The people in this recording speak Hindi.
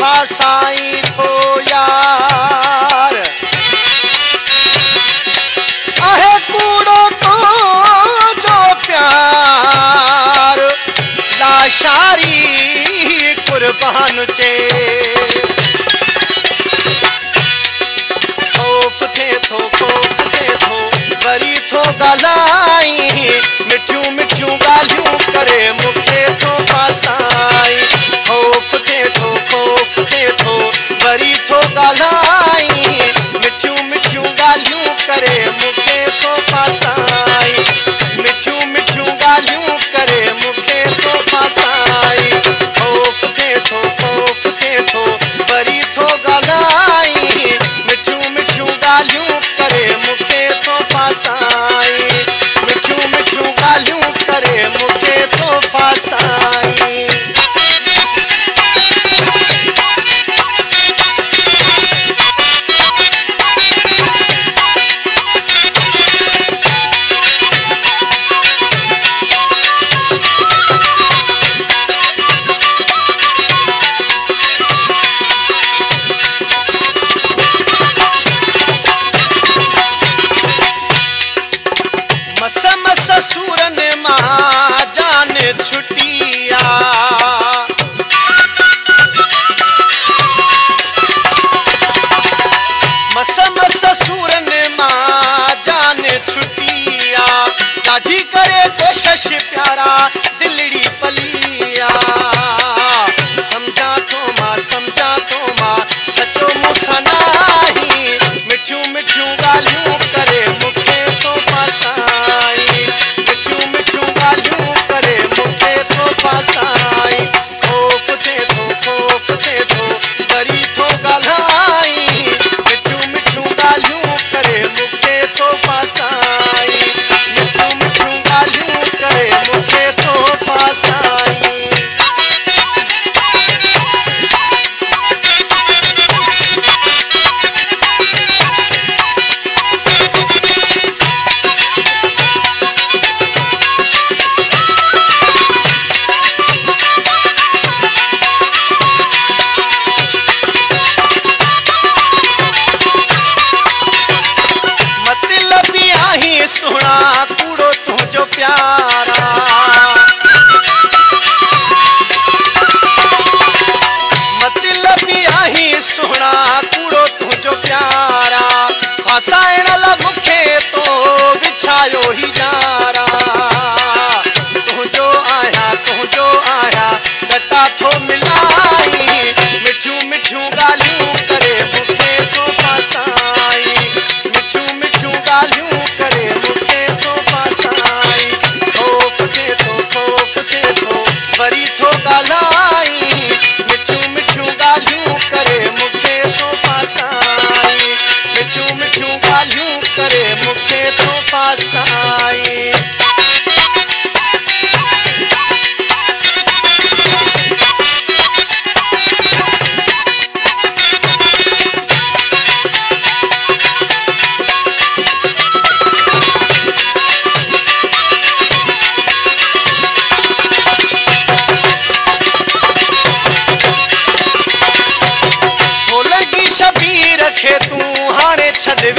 ভাষায় करी थो ॻाल्हाए असुरन छुटिया। मस मस मा जान छुटिया। ॾाढी करे कोशिश प्यारा दिलड़ी ही